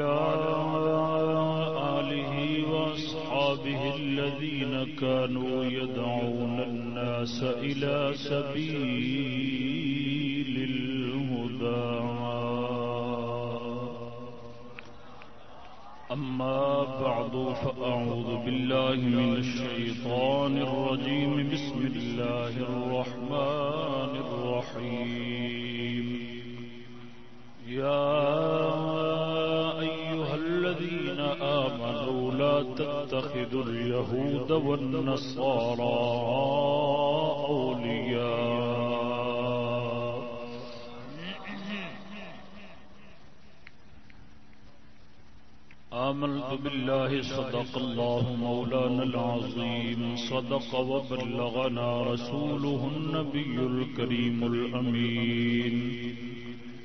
وعلى آله وأصحابه الذين كانوا يدعون الناس إلى سبيل الهدى. أما بعد، فأعوذ بالله من الشيطان الرجيم. بسم الله الرحمن الرحيم. يا آمنوا تتخذوا اليهود والنصارى أولياء. آمنت بالله، صدق الله مولانا العظيم. صدق وبلغنا رسوله النبي الكريم الأمين.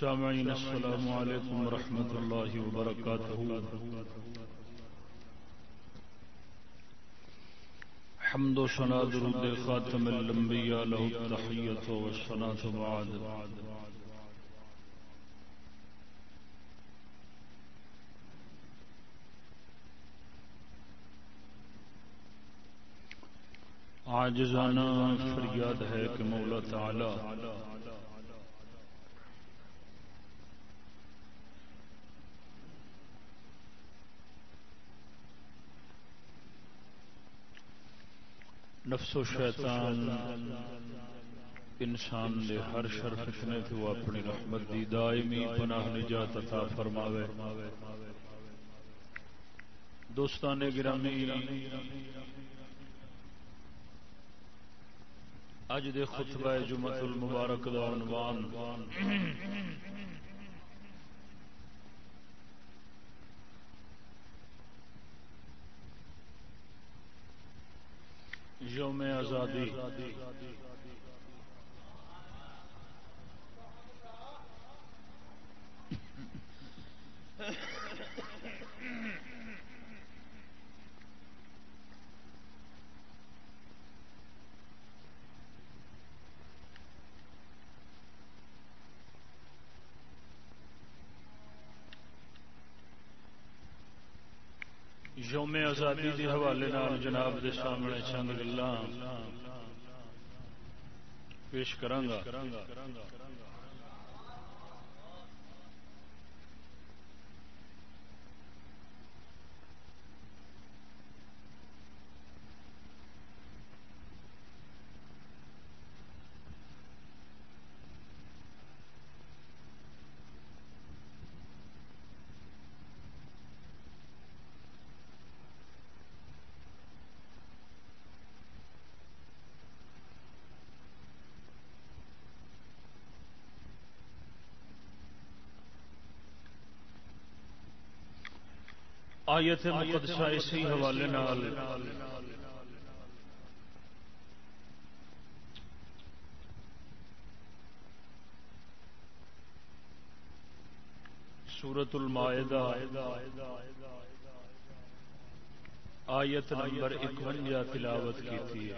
سامعین، السلام علیکم ورحمۃ اللہ وبرکاتہ۔ حمد و سنا درود خاتم الانبیاء له التحیت و الصلاة بعد۔ عاجزانہ فریاد ہے کہ مولا تعالی نفس و شیطان انسان دے ہر شر فتنے تو اپنی رحمت دی دائمی پناہ نجات عطا فرماوے۔ دوستان گرامی اج دے خطبہ جمعۃ المبارک دا عنوان یوم آزادی۔ یوم آزادی کے حوالے نال جناب دے سامنے چند گلا پیش کرانگا آیت مقدسہ اسی حوالے نال۔ سورت المائدہ۔ آیت نمبر اکوجا تلاوت کی تھی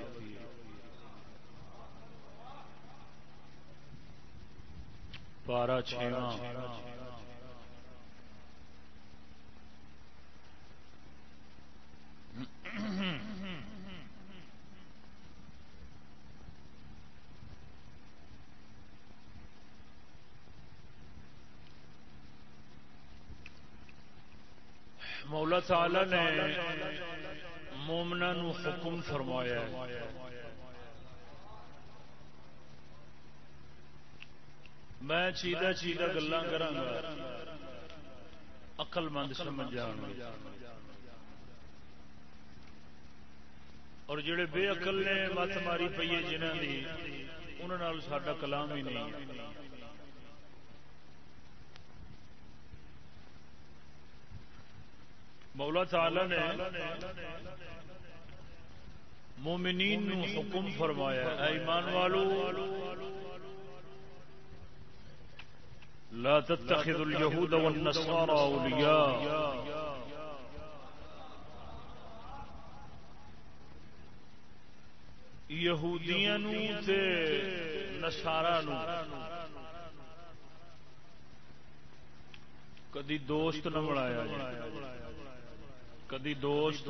پارہ چھواں مولا تعالی نے مومنا حکم فرمایا میں چیدہ چیدہ گلا کرا اقل مند سمجھ جان اور جڑے بے اقل نے مت ماری پی ہے جنہوں کی انہوں سڈا کلام ہی نہیں مولا تعالی نے مومنین نو حکم فرمایا اے ایمان والو، لا تتخذوا اليهود والنصارى اولياء یہودیاں نو تے نصارا نو۔ کدی دوست نہ بنایا کدی دوست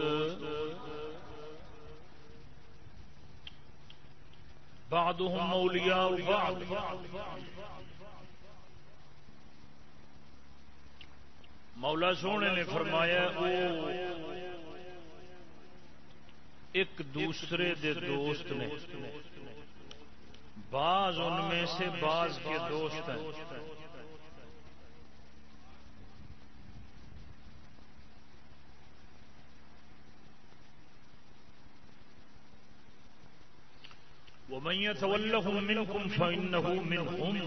بعضهم اولیاء بعض۔ مولا سونے نے فرمایا ایک دوسرے دے دوست نے۔ بعض ان میں سے بعض کے دوست ہیں۔ ومن يتولهم منكم فإنه منهم۔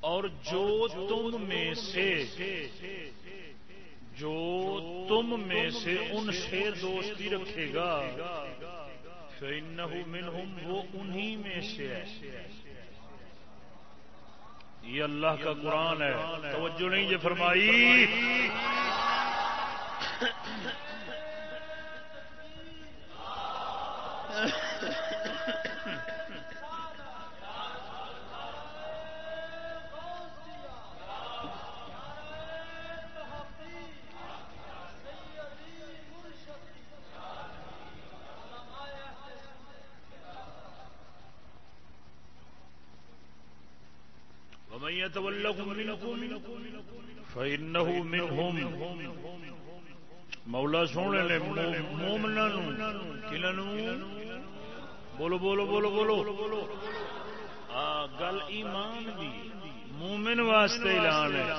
اور جو تم میں سے جو تم میں سے ان سے دوستی رکھے گا، فَإِنَّهُ مِنْهُمْ، وہ انہی میں سے ہے۔ یہ اللہ کا قرآن ہے۔ توجہ نہیں، یہ فرمائی۔ فإنه منهم. مولا سونے نے مومنا بولو بولو بولو بولو۔ گل ایمان دی، مومن واسطے اعلان ہے۔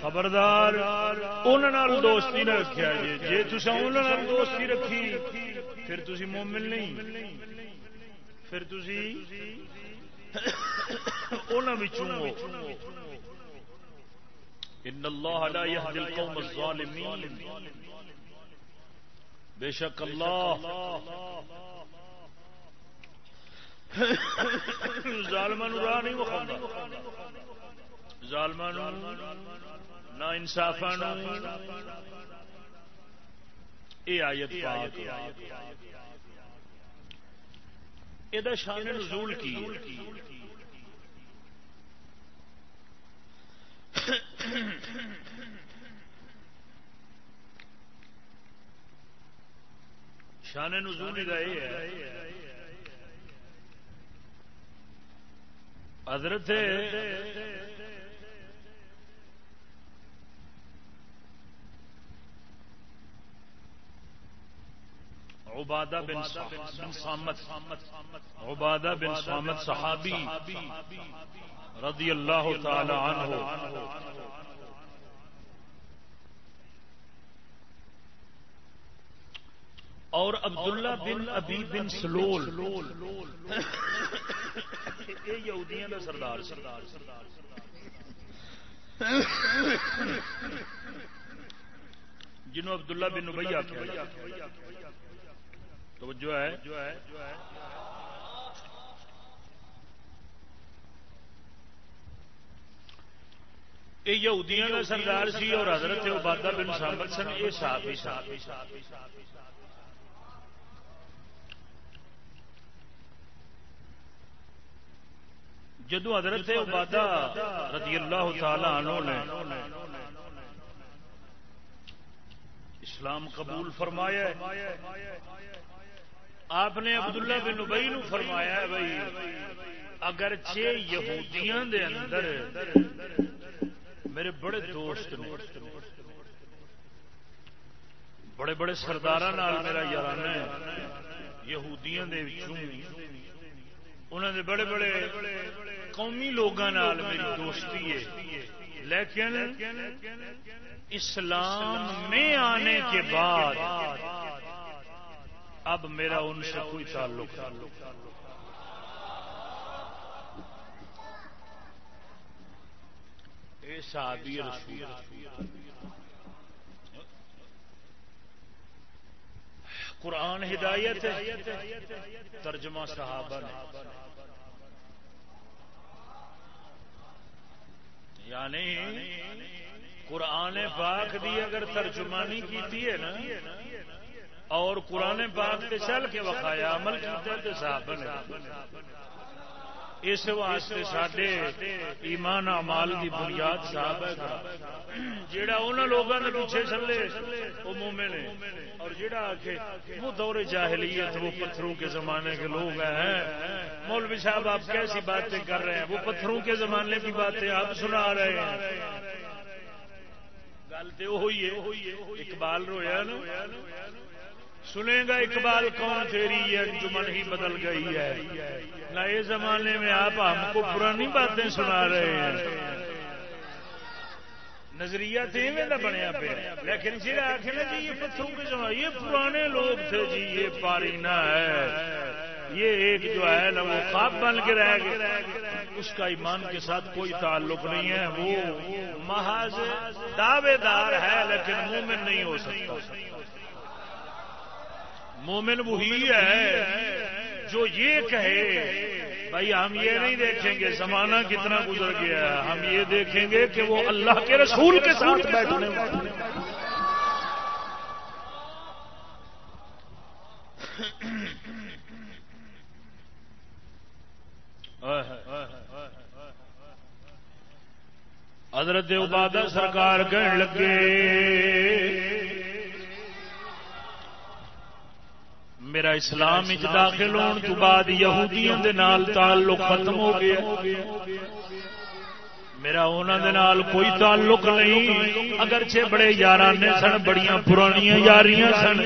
خبردار انہوں دوستی نہ رکھا جی جی تصا دوستی رکھی، پھر تھی مومن نہیں۔ پھر تھی ان اللہ لا يهدي القوم بے شک اللہ ظالمان راہ نہیں وکھاؤں ظالمان نا انصافان یہ آیت پاک۔ یہ شان نزول کی شان نزول کا یہ ہے۔ حضرت عبادہ بن سامت عبادہ بن سامت صحابی رضی اللہ تعالی عنہ۔ اور عبداللہ بن ابی بن سلول۔ یہودیاں کا سردار سردار سردار جنہوں عبداللہ بن نبی آخیا تو جو ہے۔ یہ یہودیاں کا سردار سی اور حضرت عبادہ بن سامت سن یہ صاحب ہی صاحب جدو حضرت عبادہ رضی اللہ تعالی عنہ نے اسلام قبول فرمایا آپ نے عبداللہ بن ابئی نو فرمایا بھائی اگر چھ یہودیاں دے اندر میرے بڑے دوست نے، بڑے بڑے سردار میرا یارانہ ہے، یہودیاں دے انہوں نے بڑے بڑے قومی لوگوں میری دوستی ہے۔ لیکن اسلام میں آنے کے بعد اب میرا ان سے کوئی تعلق صحابی رسول قرآن ہدایت ترجمہ صحابہ نے۔ یعنی قرآن پاک دی اگر ترجمانی کی ہے نا، اور قرآن پاک کے چل کے وقایا عمل کیا صاحب اس واسطے سڈے ایمان امال کی بنیاد صاحب ہے جہا ان لوگوں نے پیچھے چلے وہ مومے نے اور جہاں آ وہ دور جاہلیت، وہ پتھروں کے زمانے کے لوگ ہیں۔ مولوی صاحب، آپ کیسی باتیں کر رہے ہیں؟ وہ پتھروں کے زمانے کی باتیں آپ سنا رہے ہیں۔ گل تو وہی ہے، اقبال رویا نا۔ سنے گا اقبال، کون تیری انجمن ہی بدل گئی ہے؟ نئے زمانے میں آپ ہم کو پرانی باتیں سنا رہے ہیں۔ نظریہ تو ایویں بنیا پہ لیکن جی آخر نا جی یہ پتھروں کے سنا یہ پرانے لوگ تھے جی یہ پاری نہ ہے۔ یہ ایک جو ہے نا، وہ خواب بن کے رہ گیا اس کا ایمان کے ساتھ کوئی تعلق نہیں ہے۔ وہ محض دعوے دار ہے، لیکن مومن نہیں ہو سکتا۔ مومن وہی ہے۔ جو یہ کہے، بھائی ہم یہ نہیں دیکھیں گے زمانہ کتنا گزر گیا ہے۔ ہم یہ دیکھیں گے کہ وہ اللہ کے رسول کے ساتھ بیٹھنے حضرت عبادہ سرکار کہنے لگے میرا اسلام داخل ہونے تو بعد یہودیوں دے نال تعلق ختم ہو گیا۔ میرا انہوں کوئی تعلق نہیں۔ اگرچہ بڑے یارانے سن، بڑیاں پرانیاں یاریاں سن۔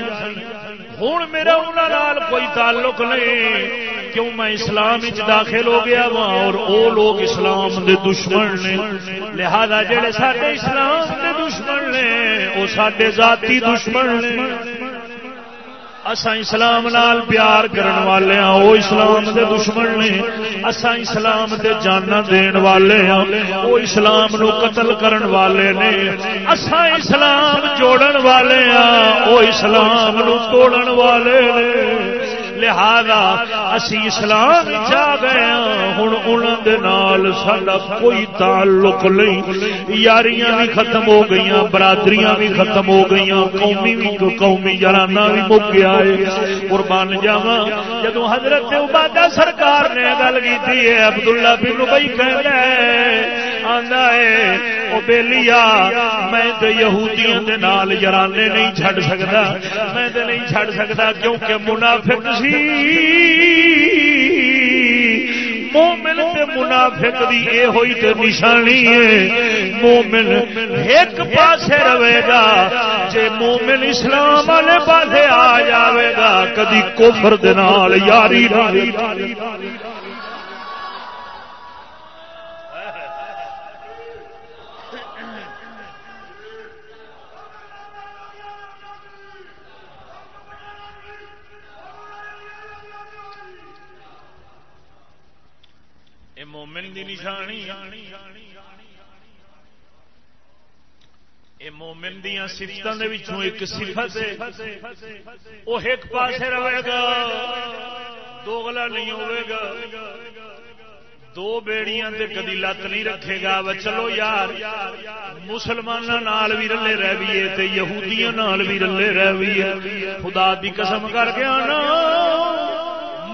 ہوں میرا انہوں کوئی تعلق نہیں۔ کیوں میں اسلام داخل ہو گیا وا اور او لوگ اسلام دے دشمن نے۔ لہذا جڑے سارے اسلام دے دشمن نے وہ سارے ذاتی دشمن نے۔ اسا اسلام نال پیار کرن والے ہاں وہ اسلام دے دشمن نے اسا اسلام دے جانا دین والے ہاں وہ اسلام نو قتل کرن والے نے اسا اسلام جوڑن والے ہاں وہ اسلام نو توڑن والے نے۔ لہذا اسی اسلام جا گئے ہوں انہوں سا کوئی تعلق نہیں۔ یاریاں بھی ختم ہو گئی برادریاں بھی ختم ہو گئی قومی بھی قومی جرانا بھی مک گیا ہے۔ قربان جاوا جدو حضرت عبادہ سرکار نے گل کی ہے، عبداللہ بن بھائی کہنا ہے، آندا ہے، او بیلیا میں تے یہودیاں دے نال یرانے نہیں چھڈ سکدا۔ میں تے نہیں چھڈ سکدا کیونکہ منافق سی۔ مومن تے منافق دی اے ہوئی تے نشانی ہے۔ مومن ایک پاسے رہے گا۔ جے مومن اسلام والے پاسے آ جاوے گا، کدی کفر دے نال، یاری نال۔ دی نشانی یہ مومن دیا سفتوں ایک صفت وہ ایک پاسے رہے گا۔ دوگلا نہیں ہوئے گا۔ دو بیڑیاں تے کدی لت نہیں رکھے گا۔ و چلو یار مسلمانوں بھی رلے رہیے تے یہودیاں بھی رلے رہیے خدا دی قسم کر کے آنا۔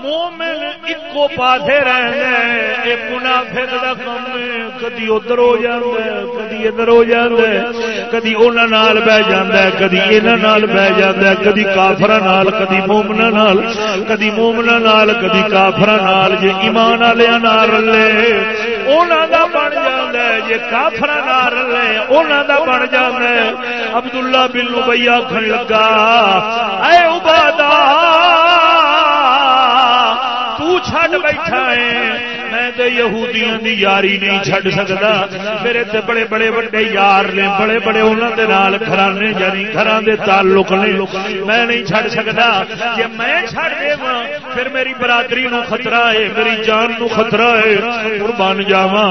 مومن ایکو پاسے رہنا یہ منافق کم کدی ادھر ہو جاتا ہے، کدی ادھر ہو جاتا ہے، کدی انہوں بہ جاتا ہے، کدی بہ جاتا ہے، کدی کافر نال، کدی مومنا نال، کدی مومنا نال، کدی کافر نال جی ایمان والے رلے کا بن ہے جی کافر نال رلے بن جاتا ہے۔ عبداللہ بن بھائی آخر لگا، اے عبادہ چھڈ بیٹھا ہے۔ میں تے یہودیاں دی یاری نہیں چھڈ سکدا میرے تے بڑے بڑے بڑے یار نے بڑے بڑے انہاں دے نال گھرانے یعنی گھراں دے تعلق نے۔ میں نہیں چھڈ سکدا جے میں چھڈ دیواں پھر میری برادری نو خطرہ ہے میری جان نو خطرہ ہے۔ قربان جاواں۔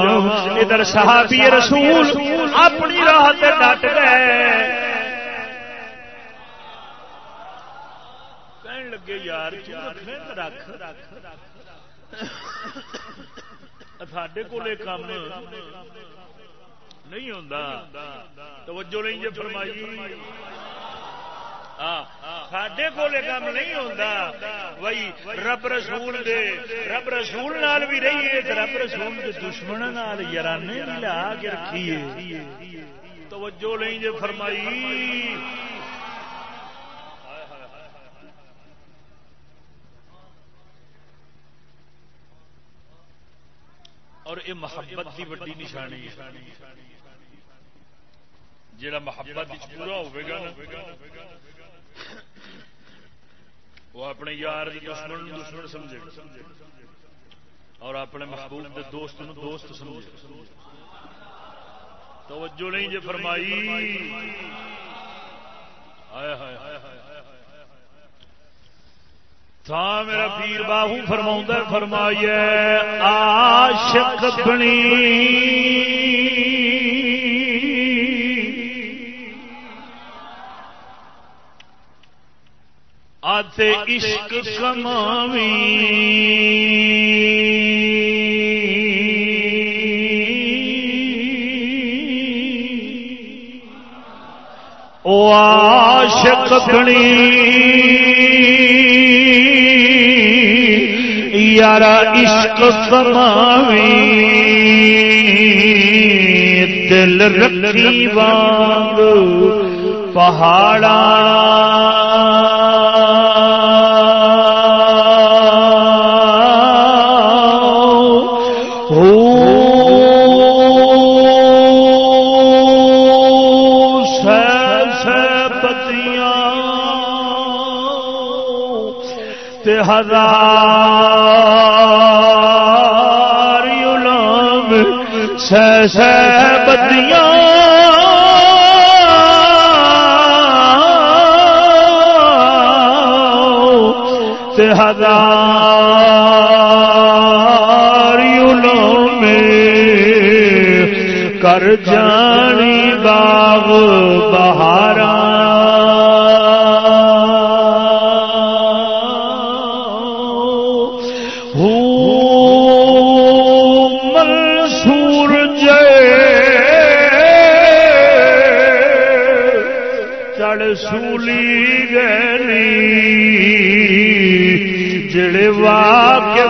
ادھر صحابی رسول اپنی راہ تے ڈٹ گئے۔ لگے یار رکھ۔ سڈے کو کام نہیں توجہ نہیں جی فرمائی سڈے کو کام نہیں ہوتا بھائی رب رسول دے رب رسول نال بھی رہیے رب رسول کے دشمن یارانے بھی لا کے رکھیے توجہ نہیں جی فرمائی اور یہ محبت کی ویڈی نشانی جا محبت پورا ہوگا وہ اپنے یار دشمن دشمن سمجھے اور اپنے محبوب کے دوست دوست سمجھے توجہ نہیں جی فرمائی۔ آئے ہائے ہائے ہائے تھا میرا پیر باہو فرما فرمائیے آشک بنی۔ آتے عشق کماوی۔ او عاشق بنی۔ یار عشق سماوی دل رکھی وانگ پہاڑا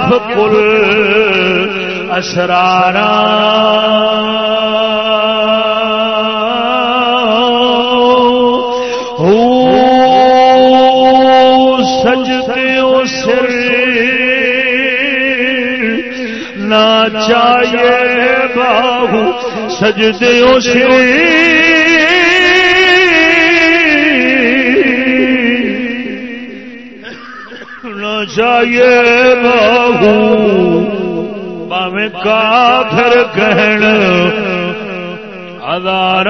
کل اسرارا. سجتے سر نہ چاہیے باہو سجتے سر چاہیے بہو پاویں کافر کہن ہزار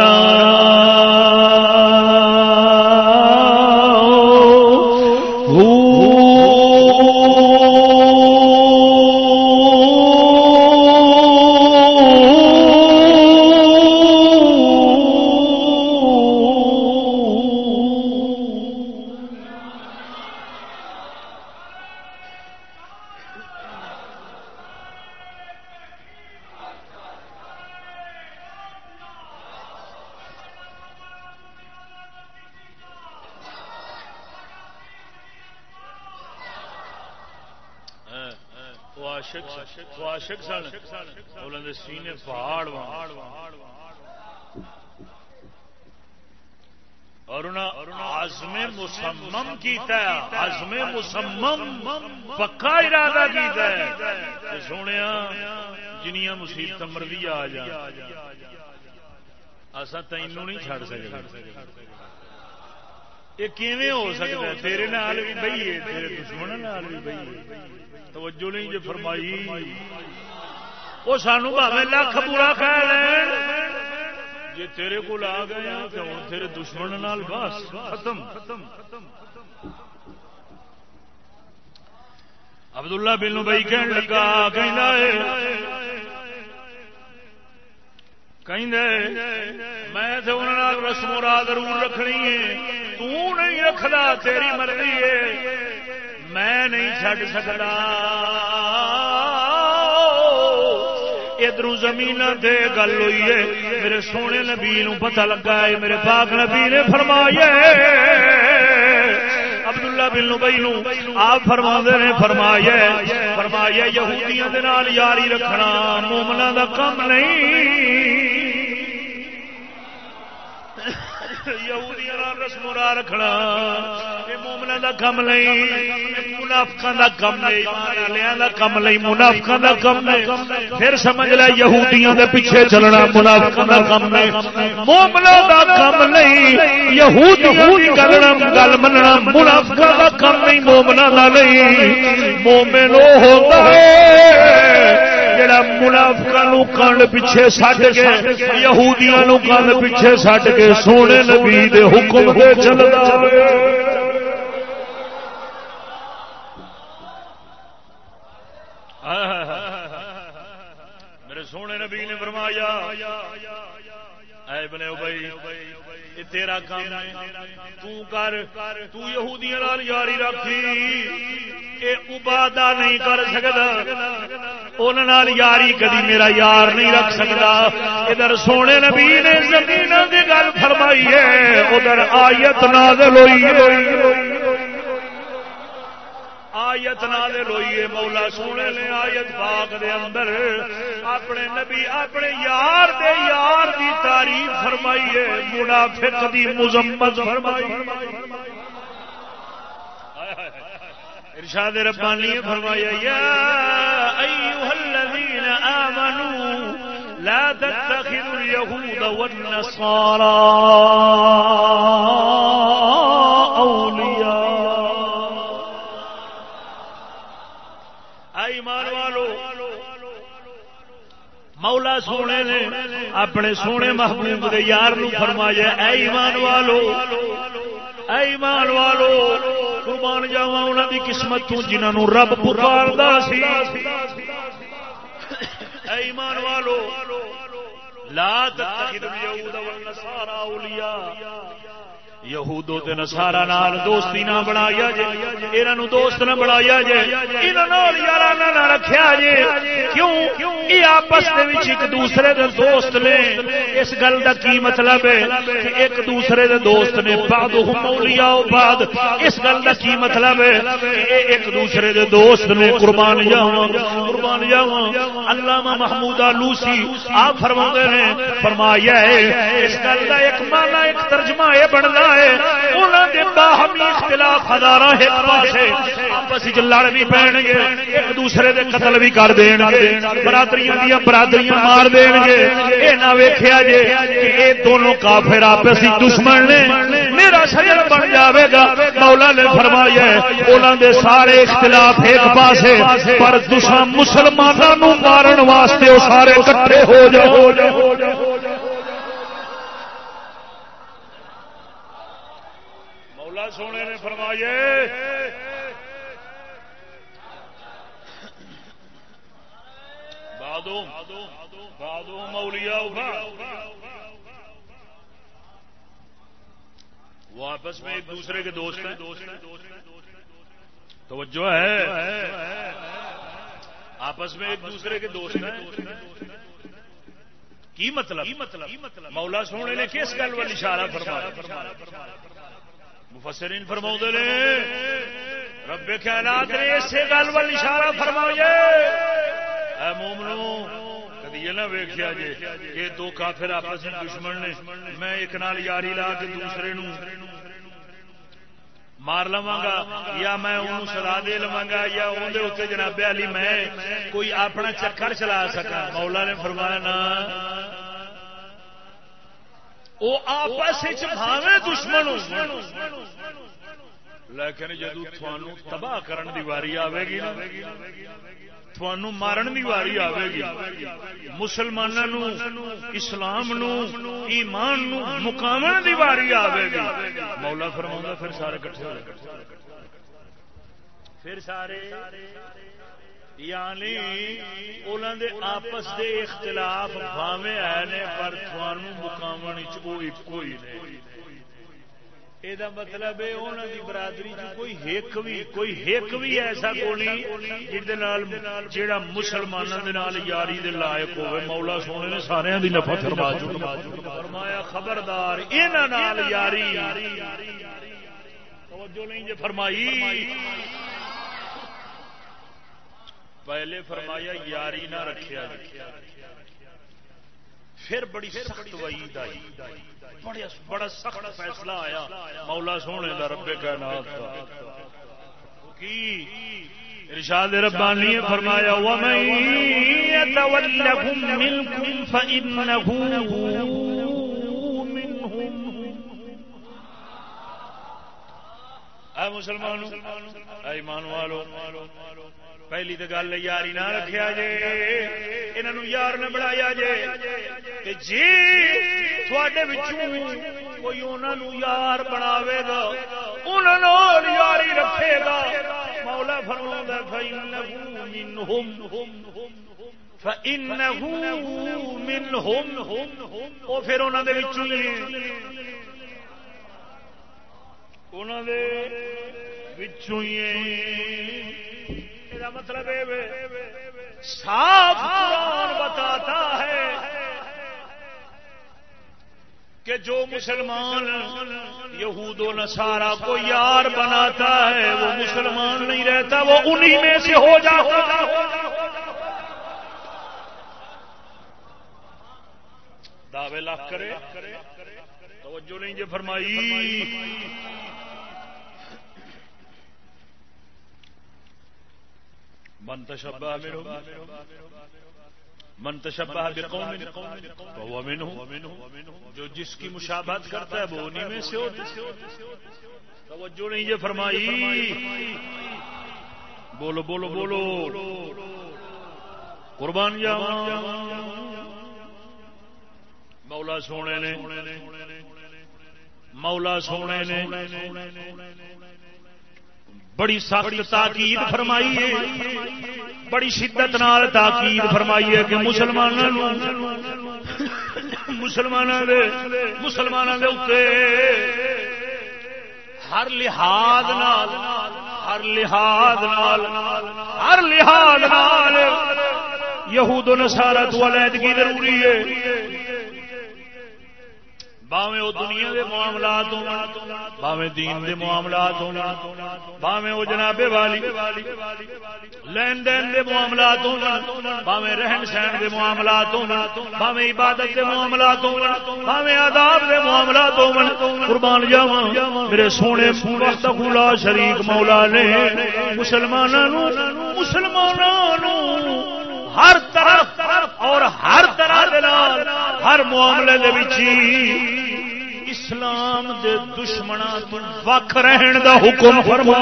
کیتا ہے آزم مسمم، پکا ارادہ کیتا ہے۔ سونے جنیاں مصیبت مرضی آ جا اصا تینوں نہیں چڑ سکتے یہ کیویں ہو سکتا ہے تیرے نال بھی بہیے تیرے دشمن نال بھی بہیے توجہ نہیں جو جی، فرمائی۔ وہ سانو بھاوے لکھ پورا کہہ لیں جی تیرے کو آ گئے تو ہوں تیرے دشمن نال بس، ختم۔ عبداللہ بن بھائی کہن لگا کہ میں رسم و رات ضرور رکھنی ہے۔ تو نہیں رکھدا، تیری مرضی ہے۔ میں نہیں چڈ سکتا ادھر زمین دے گل ہوئی ہے۔ میرے سونے نبی نو پتہ لگا ہے، میرے پاک نبی نے فرمایا عبداللہ بن نبی نو آپ فرما نے فرمایا فرمایا یہودیاں دے نال یاری رکھنا مومنا دا کم نہیں۔ یہودیاں رسم را رکھنا۔ مومنا دا کم نہیں منافقا دا کم نہیں ایمان دا کم نہیں منافقا دا کم نہیں۔ پھر سمجھ لیا یہودیاں دے پیچھے چلنا منافقا دا کم نہیں۔ مومنا دا کم نہیں، یہود یہودیاں دی گل مننا منافقا دا کم نہیں مومنا دا نہیں۔ مومن وہ ہوتا ہے۔ جڑا منافقا کنڈ پیچھے سٹ کے، یہودیاں کنڈ پیچھے سٹ کے سونے نبی دے حکم دے چلتا میرے سونے نبی نے فرمایا، اے بنے بھائی تیرا کام تو کر، تو یہودیاں یاری رکھی۔ اے عبادہ نہیں کر سکدا۔ انہاں نال یاری کدی میرا یار نہیں رکھ سکدا۔ ادھر سونے نبی نے زمین دی گل فرمائی ہے، ادھر آیت نازل ہوئی آیت نازل ہوئی ہے، مولا سونے نے آیت پاک دے اندر۔ اپنے نبی، اپنے یار دے یار دی تعریف فرمائی ہے منافق دی مذمت فرمائی۔ ارشاد ربانی فرمایا، یا ایها الذین آمنوا لا تتخذوا اليهود والنصارى مولا سونے نے اپنے سونے محبوب دے یار نو فرمایا، اے ایمان والو، اے ایمان والو قربان جاوا انہوں کی قسمت تو جنہوں رب پکار ایمان والو، لا تتخذ اليهود والنصارى اولیاء یہودو تے نصارا نال دوستی نہ بنایا جے، انہاں نو دوست نہ بنایا جے، انہاں نال یارانہ نہ رکھیا جے۔ کیوں؟ یہ آپس دے وچ ایک دوسرے دے دوست نے۔ اس گل دا کی مطلب ہے؟ کہ ایک دوسرے دے دوست نے بعضهم اولیاء و بعد اس گل دا کی مطلب ہے؟ کہ ایک دوسرے دے دوست نے قربان جاواں قربان جاواں ہاں۔ علامہ محمود آلوسی آپ فرماتے ہیں، فرمایا ہے، اس گل دا ایک معنی، ایک ترجمہ اے بندا ہے। انہاں دے باہمی اختلاف ایک پاسے آپس لڑ بھی گے ایک دوسرے دے قتل بھی کر دین گے برادریاں برادریاں مار دین گے اے نہ ویکھیا جے کہ اے دونوں کافر آپس دشمن نے۔ میرا شجر بن جاوے گا۔ مولا نے فرمایا ہے، انہاں دے سارے اختلاف ایک پاسے، پر دشمن مسلماناں نو مارن واسطے او سارے اکٹھے ہو جاؤ۔ سونے نے فرمایا بادو بادو مولیا وہ آپس میں ایک دوسرے کے دوست ہیں۔ توجہ ہے۔ آپس میں ایک دوسرے کے دوست ہیں۔ کی مطلب؟ مطلب مولا سونے نے کس گل والی اشارہ فرمایا؟ مفسرین فرما نے، رب کائنات نے اسی گل وال اشارہ فرمایا اے مومنو، کدی یہ نہ ویکیا جے یہ دو کافر آپس میں دشمن نے، میں ایک نال یاری لا کے دوسرے نو مار لوا گا، یا میں انہوں سلا دے لوا گا، یا اندر اتنے جناب علی میں کوئی اپنا چکر چلا سکا مولا نے فرمایا نا وہ آپس دشمن لیکن جدو تھانو تباہ کرن دی واری آئے گی تھانو مارن دی واری آئے گی مسلمانوں اسلام نو ایمان نو مقام دی واری آئے گی مولا فرما پھر سارے کٹھے پھر سارے یعنی انہوں دے آپس دے اختلاف بھاوے آئے نے، پر تھانو مقام ایک ہی نہیں یہ مطلب ہے انہوں کی برادری کوئی ہک بھی، کوئی ہک بھی ایسا کو نہیں جا مسلمانوں کے یاری دے لائق ہوئے مولا سونے نے سارے دی نفا فرما فرمایا، خبردار یہاں یاری۔ توجہ نہیں جی فرمائی۔ پہلے فرمایا یاری نہ رکھیا پھر بڑی سخت وعید آئی۔ بڑا سخت فیصلہ آیا۔ مولا سونے کا ربے کا نام کی؟ ارشاد ربانی فرمایا ومن يتولهم منكم فإنه اے مسلمانوں اے ایمان والو پہلی تو گل یاری نہ رکھا جے انہوں یار نہ بنایا جے۔ جی تھوڑے کوئی انہوں یار بناوے گا انہوں یاری رکھے گا۔ مولا فرما وہ پھر انہوں مطلب صاف قرآن بتاتا ہے کہ جو مسلمان یہود و نصارہ کو یار بناتا ہے، وہ مسلمان نہیں رہتا، وہ انہی میں سے ہو جا۔ دعوے لاکھ کرے۔ توجہ نہیں جو فرمائی۔ من تشبہ من تشبہ بقوم، فهو منه جو جس کی مشابہت کرتا ہے وہ انہی میں سے ہوتا توجہ نہیں، یہ فرمائی۔ بولو بولو بولو۔ قربان جاوا مولا سونے نے، مولا سونے نے۔ بڑی سخت تاکید فرمائی ہے۔ بڑی شدت نال تاکید فرمائی ہے کہ مسلمانوں مسلمانوں مسلمانوں کے اتنے ہر لحاظ نال ہر لحاظ نال ہر لحاظ نال یہود نسارا تو علیحدگی ضروری ہے۔ باویں وہ دنیا دے معاملات ہونا باویں دین دے معاملات ہونا باویں وہ جناب والی لین دین دے معاملات ہونا باویں رہن سہن دے معاملات ہونا باویں عبادت دے معاملات ہونا باویں آداب دے معاملات ہونا قربان جاواں، میرے سونے وقت لا شریک مولا نے مسلمانوں مسلمانوں ہر طرف اور ہر طرح ہر معاملے اسلام دے دشمنوں تو وکھ رہن دا حکم فرما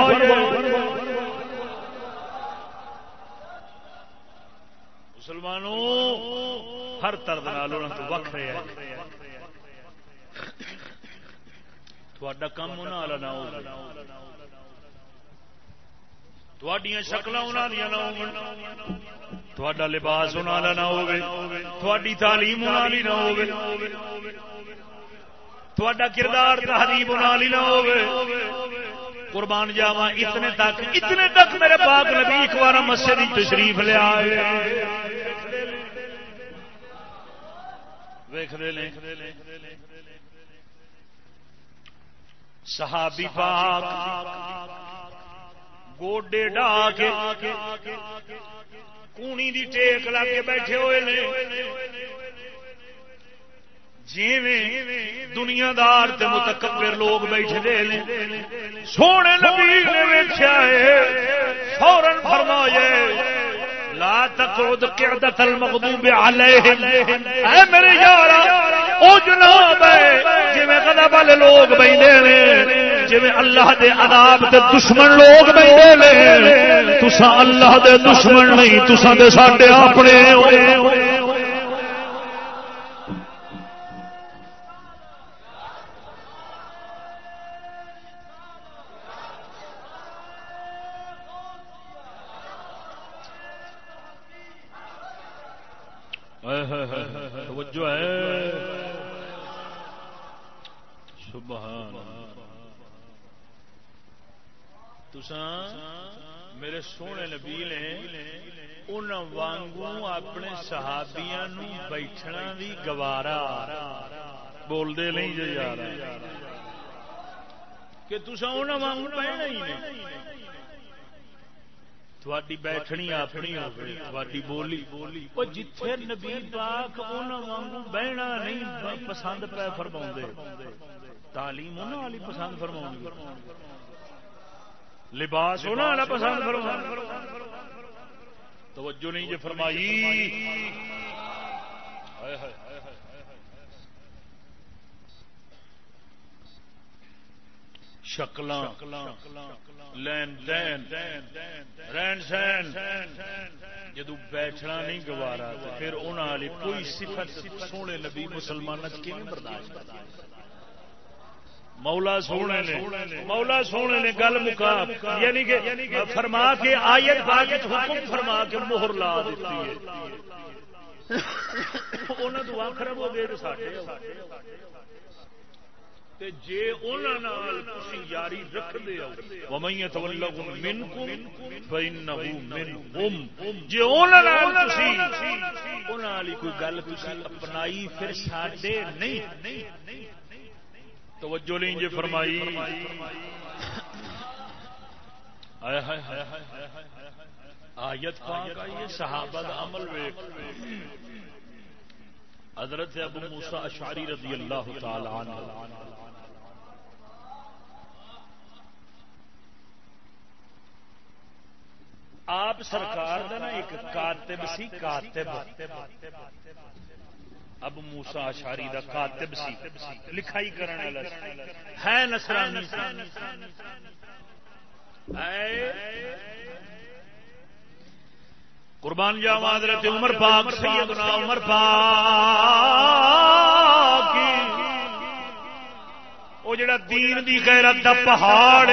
مسلمانوں، ہر طرح تو وکھ رہے تھوڑا کام ہونا والا نہ شکل انہوں نہ لباس نہ تعلیم نہ تھوڑا کردار تحریب انہوں نہ ہو قربان جاوا اتنے تک اتنے تک میرے پاک نبی ایک بار مسجد تشریف لیا صحابی پاک، گوڈے ڈا کے کونی دی ٹیک لا کے بیٹھے ہوئے نے۔ جیویں دنیا دار تے متکبر لوگ بیٹھے دے سونے نبی نے ویچیا ہے فورن فرمایا لا تقعد قعدت المغضوب علیہم۔ اے میرے یارا، او جناب ہے جویں غضب والے لوگ بیٹھے نے جویں اللہ دے عذاب تے دشمن لوگ بیٹھے نے تساں اللہ دے دشمن نہیں، تساں دے ساڈے اپنے ہوئے۔ توجہ ہے۔ سبحان تسان میرے سونے نبی نے ان وانگوں اپنے صحابیاں نو بیٹھنا بھی گوارا۔ بولتے نہیں جو یار۔ کہ تسا ان وانگوں پہنا ہی نہیں۔ تھوڑی بیٹھنی اپنی تھوڑی بولی بولی جتھے نبی پاک وانگو بہنا نہیں پسند پہ فرما تعلیم انہوں والی پسند فرما لباس انہوں والا پسند فرما توجہ نہیں جی فرمائی شکل لین دین رہن سہن جدو بیٹھنا نہیں گوارا پھر انہوں کوئی صفت سونے نبی مسلمان برداشت مولا سونے نے، مولا سونے نے گل مکا یعنی کہ فرما کے آیت باغ حکم فرما کے مہر لا دیتی ہے۔ انہوں دعا خراب ہو گئے ساڈے جی یاری رکھ دے کوئی گل اپنائی پھر ساڈے نہیں۔ توجہ نہیں جی فرمائی۔ آیت پاک صحابہ عمل ویک حضرت ابو موسیٰ اشعری رضی اللہ تعالی عنہ۔ آپ سرکار دا نا ایک کاتب سی، کاتب۔ اب موسا اشاری دا کاتب سی، لکھائی کرنے والا ہے نسرانی قربان جاوا حضرت عمر پاک، سیدنا عمر پاک۔ وہ جڑا دین دی غیرت دا پہاڑ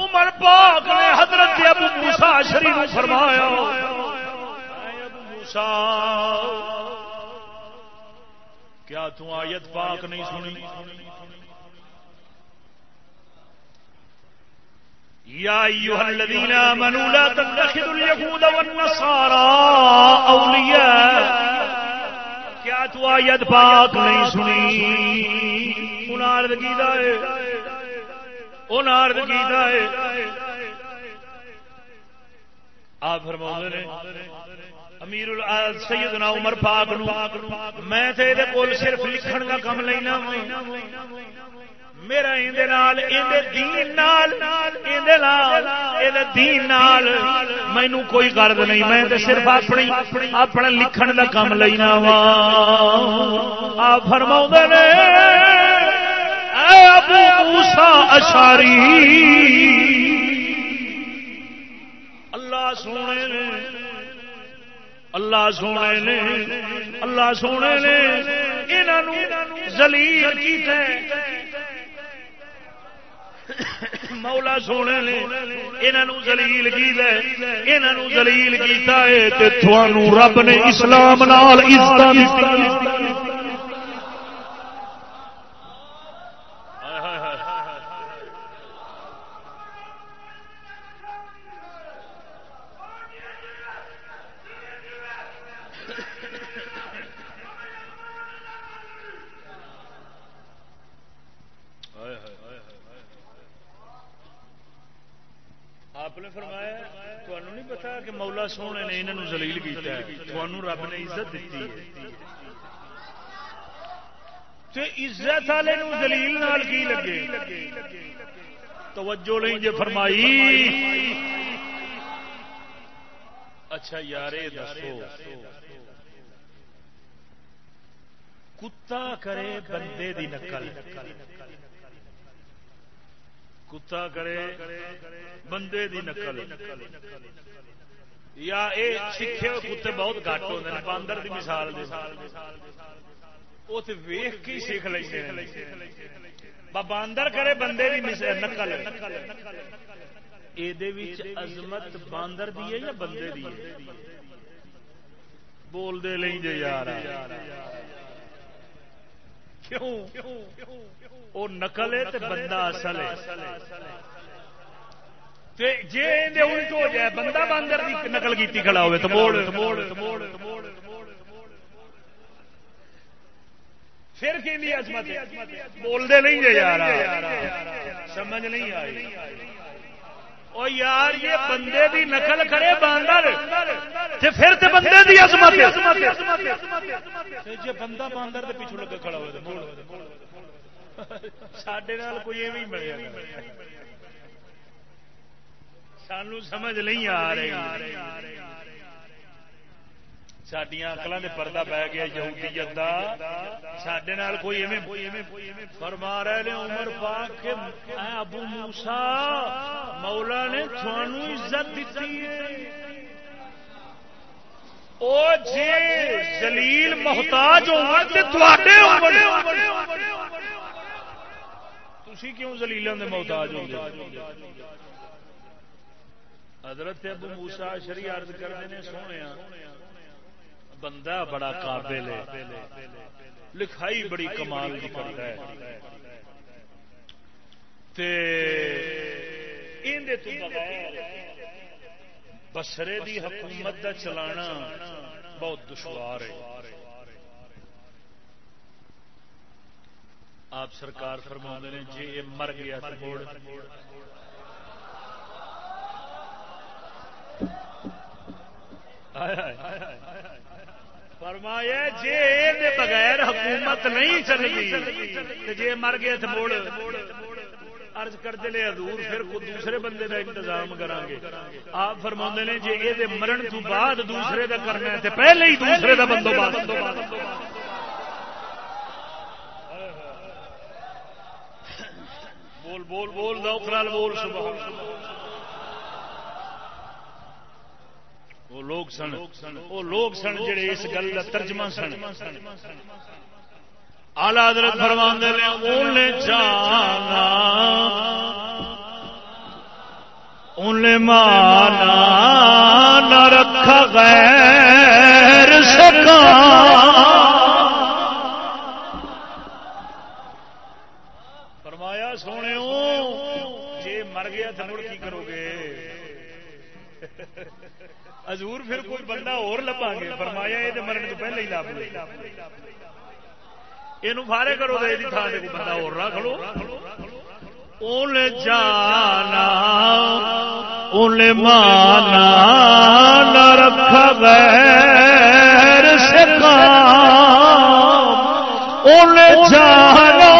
عمر پاک نے حضرت ابو موسا شریف فرمایا۔ ابو موسا کیا تم آیت پاک نہیں سنی؟ یا ایوہ الذین آمنوا لا تتخذوا اليهود والنصارى اولیاء۔ کیا تو آیت پاک نہیں سنی؟ انہاں عرض کیتا ہے آپ فرما نے امیر سیدنا عمر پاک نو میں تے دے کول صرف لکھن کا کم لینا میرا اندے نال اندے دین نال اندے نال اندے دین نال مینو کوئی گرد نہیں میں تے صرف اپنی اپنا لکھن کا کم لینا وا آپ فرما نے اے ابو موسا اشاری اللہ سونے نے، اللہ سونے نے، اللہ سونے نے انہوں زلیل کیتا مولا سونے نے انہوں زلیل کی انہوں زلیل کیتا ہے تھانوں رب نے اسلام نال عزت نے فرمایا تمہیں نہیں پتا کہ مولا سونے نے انہوں زلیل کیا تمہوں رب نے عزت دیتی ہے. عزت والے دلیل کی لگے؟ توجہ نہیں جی فرمائی۔ اچھا یار دسو۔ کتا کرے بندے دی نقل۔ کتا کرے، بندے دی نقل۔ یا اے سکھے کتے بہت گھٹ ہوتے ہیں باندر دی مثال وہ تو ویخ کے سیکھ لیں باندر کرے، بندے دی نقل۔ یہ عظمت باندر دی ہے یا بندے دی ہے؟ بول دے لیں جے یار۔ کیوں؟ وہ نقل ہے بندہ اصل ہے۔ جی الٹ ہو جائے، بندہ باندر کی نقل کی کھڑا ہوئے تو موڑ۔ موڑ موڑ موڑ پھر کہ عظمت بولتے نہیں جی یار سمجھ نہیں آئی۔ او یار یہ بندے دی نقل کرے باندر پھر تے بندے دی عظمت جی بندہ باندر دے پیچھے لگا کھڑا ہوا سڈے کوئی ایویں ملے سانو سمجھ نہیں آ رہی۔ سڈیا اکلوں نے پردہ پی گیا یہودیت کا سڈے کوئی فرما رہے نے عمر پاک کے ابو موسا مولا نے تھانو عزت دیتی ہے جی جلیل محتاج تھی کیوں زلیلوں کے محتاج ہو حضرت ابو موسا شری ارد کرتے ہیں سونے بندہ بڑا قابل ہے۔ لکھائی بڑی کمال کی کرتا ہے۔ بسرے دی حکومت دا چلانا بہت دشوار ہے۔ آپ سرکار فرما نے جی یہ مر گیا فرمایا جی بغیر حکومت نہیں چلتی جی مر گئے تو موڑ ارج کرتے لے ادور پھر دوسرے بندے کا انتظام کریں گے آپ فرما نے جی یہ مرن تو بعد دوسرے کا کرنا ہے پہلے ہی دوسرے کا بندوبست۔ بول بول بول دو بول صبح وہ لوگ سن، وہ لوگ سن جڑے اس گل کا ترجمہ سن۔ آلہ حضرت فرماندے نے اون جانا اون مانا، نہ رکھا غیر سکا حضور پھر کوئی بندہ اور لبا گے فرمایا یہ مرن تو پہلے ہی لب یہ فارے کرو تو یہ تھان سے بندہ اور رکھ لو اون جانا، اون مانا، نہ رکھا غیر سکا اون جانا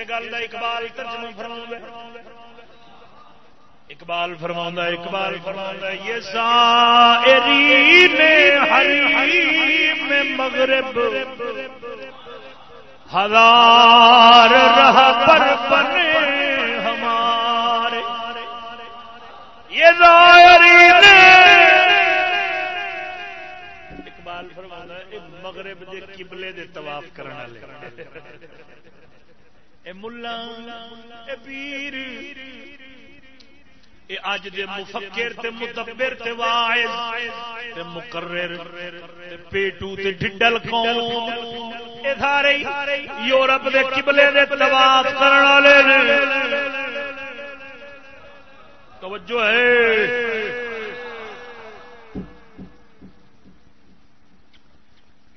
اس گل کا اقبال ترجمہ فرما اقبال فرما اقبال فرما یہ سائرین حریم میں مغرب ہزار رہ پر بنے ہمارے۔ یہ زائری اقبال فرمانا مغرب دے قبلے دے طواف کرنے والے۔ اے ملا، اے پیر، اے اج دے مفکر، تے مدبر، تے واعظ، تے مقرر، تے پیٹو، تے ڈڈل قوم، اے سارے یورپ دے قبلے دے طواف کرن والے نے۔ توجہ ہے۔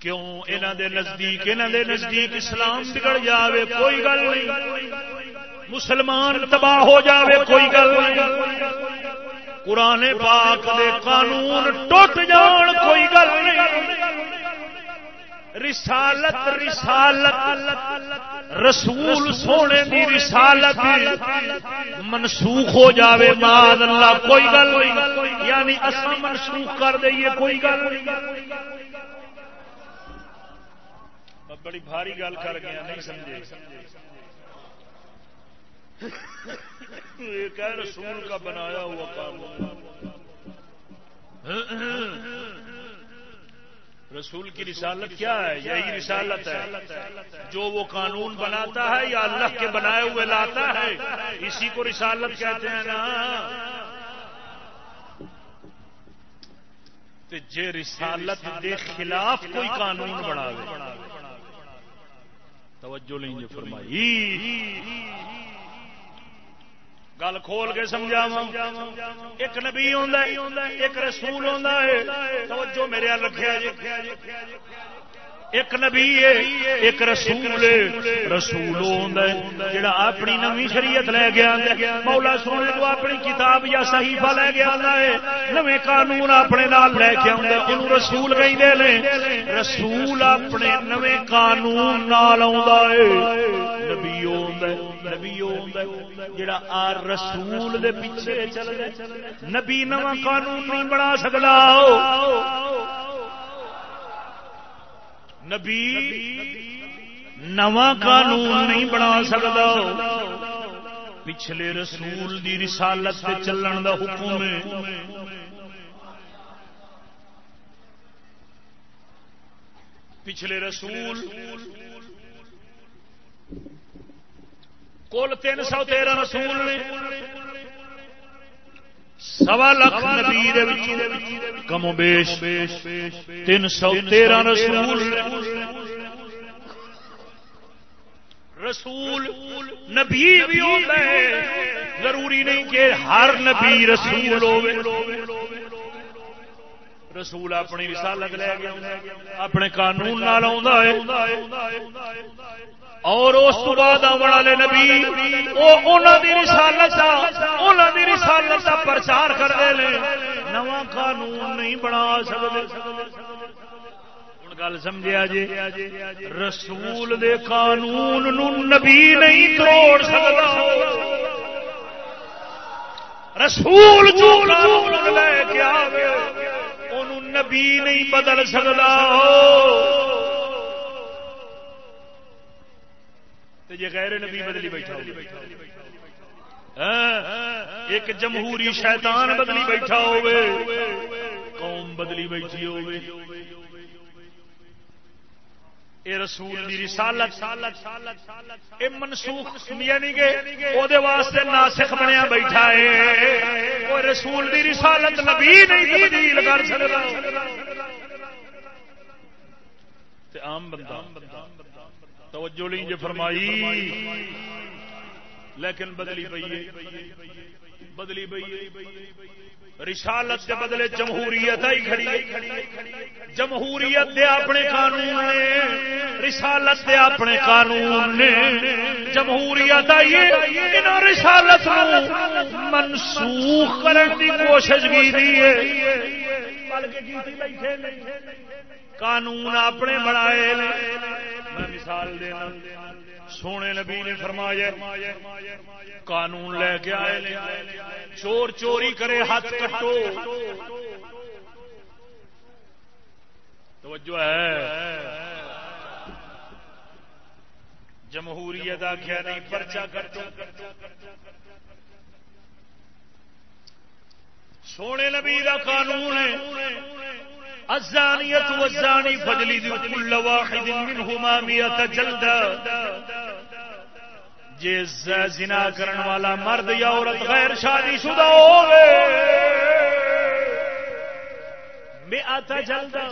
کیوں؟ انہوں دے نزدیک انہوں دے نزدیک اسلام بگڑ جاوے، کوئی گل نہیں۔ مسلمان تباہ ہو جاوے، کوئی گل نہیں۔ قرآن پاک دے قانون ٹوٹ جان، کوئی گل نہیں۔ رسالت رسالت۔ رسول سونے دی رسالت منسوخ ہو جاوے ماد اللہ، کوئی گل یعنی اصل منسوخ کر دئیے، کوئی گل بڑی بھاری گل کر گیا، نہیں سمجھے۔ یہ کہہ رسول کا بنایا ہوا قانون رسول کی رسالت کیا ہے؟ یہی رسالت ہے۔ جو وہ قانون بناتا ہے یا اللہ کے بنائے ہوئے لاتا ہے، اسی کو رسالت کہتے ہیں نا۔ جے رسالت دے خلاف کوئی قانون بنا توجہ نہیں جی فرمائی۔ گل کھول کے سمجھا ایک نبی ایک رسول توجہ میرے رکھا جی۔ ایک نبی ہے، ایک رسول رسول جڑا اپنی نوی شریعت لے گیا مولا سونے تو اپنی کتاب یا صحیفہ لے گیا ہے۔ نویں قانون اپنے نال لے کے آدھا ان رسول کہیں رسول اپنے نویں قانون نال نبی نبی جڑا آ رسول دے پیچھے چل نبی نواں قانون نہیں بنا سکتا نبی نواں قانون نہیں بنا سکتا. پچھلے رسول دی رسالت سے چلن دا حکم ہے. پچھلے رسول کل تین سو تیرہ رسول نے سوا لکھ نبی کم بیش تین سو تیرہ رسول رسول نبی بھی ہوتا ہے۔ ضروری نہیں کہ ہر نبی رسول رسول اپنی رسالت لے گیا اپنے قانون نال اور اس بعد آنے والے نبی، وہ رسالت دی رسالت کا پرچار کرتے ہیں نواں قانون نہیں بنا سکتے۔ گل سمجھا جی رسول دے قانون نو نبی نہیں توڑ سکتا۔ رسول لے کے آئے نبی نہیں بدل سکتا۔ جی غیر نبی بدلی بیٹھا ہاں، ایک جمہوری شیطان بدلی بیٹھا ہوئے قوم بدلی بیٹھی ہوئے اے رسول دی رسالت اے منسوخ یعنی کہ او دے واسطے ناسخ بنیا بیٹھا ہے۔ او رسول دی رسالت نبی نہیں تبدیل کر سکدا تے عام بندہ توجہ نہیں جے جی، فرمائی۔ لیکن بدلی پئی بدلی پئی رسالت کے بدلے جمہوریت ہی کھڑی جمہوریت دے اپنے قانون نے، رسالت دے اپنے قانون نے جمہوریت آئی انہوں رسالت منسوخ کرنے کی کوشش کی بلکہ قانون اپنے بنائے میں مثال دینا۔ سونے نبی نے فرمایا، قانون لے کے آئے چور چوری کرے، ہاتھ کٹو۔ توجہ ہے۔ جمہوریت آخیا نہیں پرچا کٹو۔ سونے نبی کا قانون ہے۔ الزانیت والزانی فجلی دی کل واحد منہما میت جلد جے زنا کرن والا مرد یا عورت غیر شادی شدہ ہوئے میں آتا جلدا